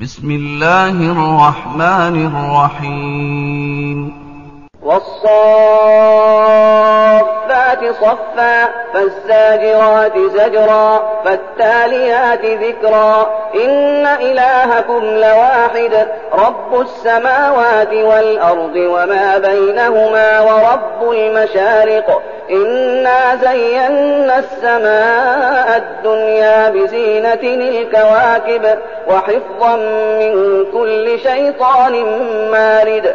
بسم الله الرحمن الرحيم والصالح والصافات صفا فالساجرات زجرا فالتاليات ذكرا إن إلهكم لواحد رب السماوات والأرض وما بينهما ورب المشارق إنا زينا السماء الدنيا بزينة الكواكب وحفظا من كل شيطان مارد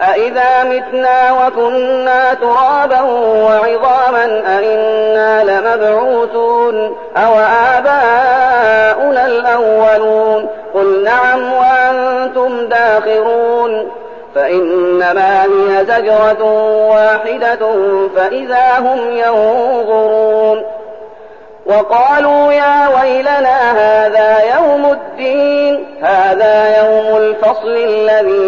أَإِذَا مِتْنَا وَكُنَّا تُرَابًا وَعِظَامًا أَإِنَّا لَمَبْعُوثُونَ أو آباؤنا الْأَوَّلُونَ قُلْ نَعَمْ وَأَنْتُمْ دَاخِرُونَ فإنما هي زجرة واحدة فإذا هم ينظرون وقالوا يا ويلنا هذا يوم الدين هذا يوم الفصل الذي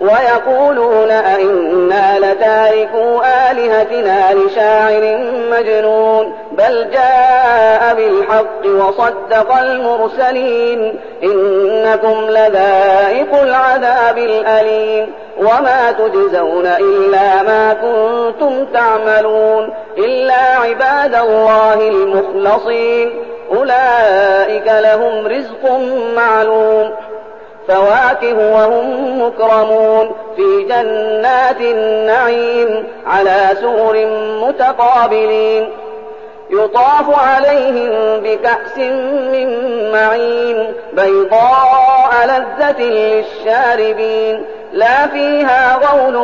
ويقولون أئنا لتاركوا آلهتنا لشاعر مجنون بل جاء بالحق وصدق المرسلين إنكم لذائق العذاب الأليم. وما تجزون إلا ما كنتم تعملون إلا عباد الله المخلصين. أولئك لهم رزق معلوم. فواكه وهم مكرمون في جنات النعيم على سور متقابلين. يطاف عليهم بكأس من معين بيضاء لذة للشاربين. لا فيها غول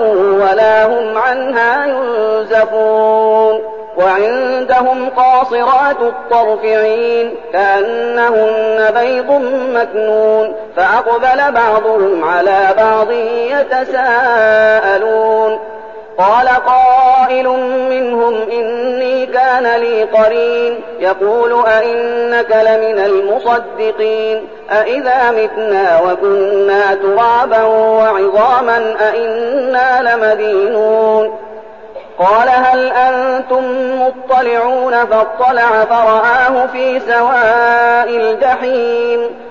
ولا هم عنها ينزفون. وعندهم قاصرات الطرفعين كأنهن بيض مكنون فأقبل بعضهم على بعض يتساءلون قال قائل منهم إني كان لي قرين يقول أئنك لمن المصدقين أئذا متنا وكنا ترابا وعظاما أئنا لمدينون قال هل أنتم مطلعون فاطلع فرآه في سواء الجحيم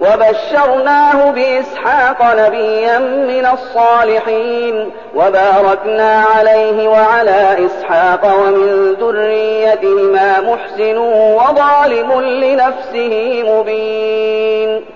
وبشرناه بإسحاق نبيا من الصالحين وباركنا عليه وعلى إسحاق ومن ذريتهما محسن وظالم لنفسه مبين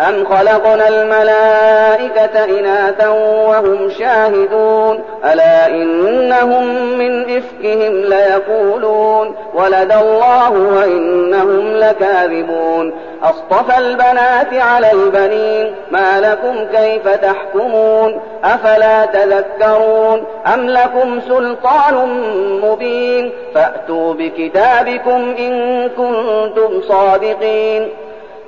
أم خلقنا الملائكة إناثا وهم شاهدون ألا إنهم من إفكهم ليقولون ولد الله وإنهم لكاذبون أصطفى البنات على البنين ما لكم كيف تحكمون أفلا تذكرون أم لكم سلطان مبين فأتوا بكتابكم إن كنتم صادقين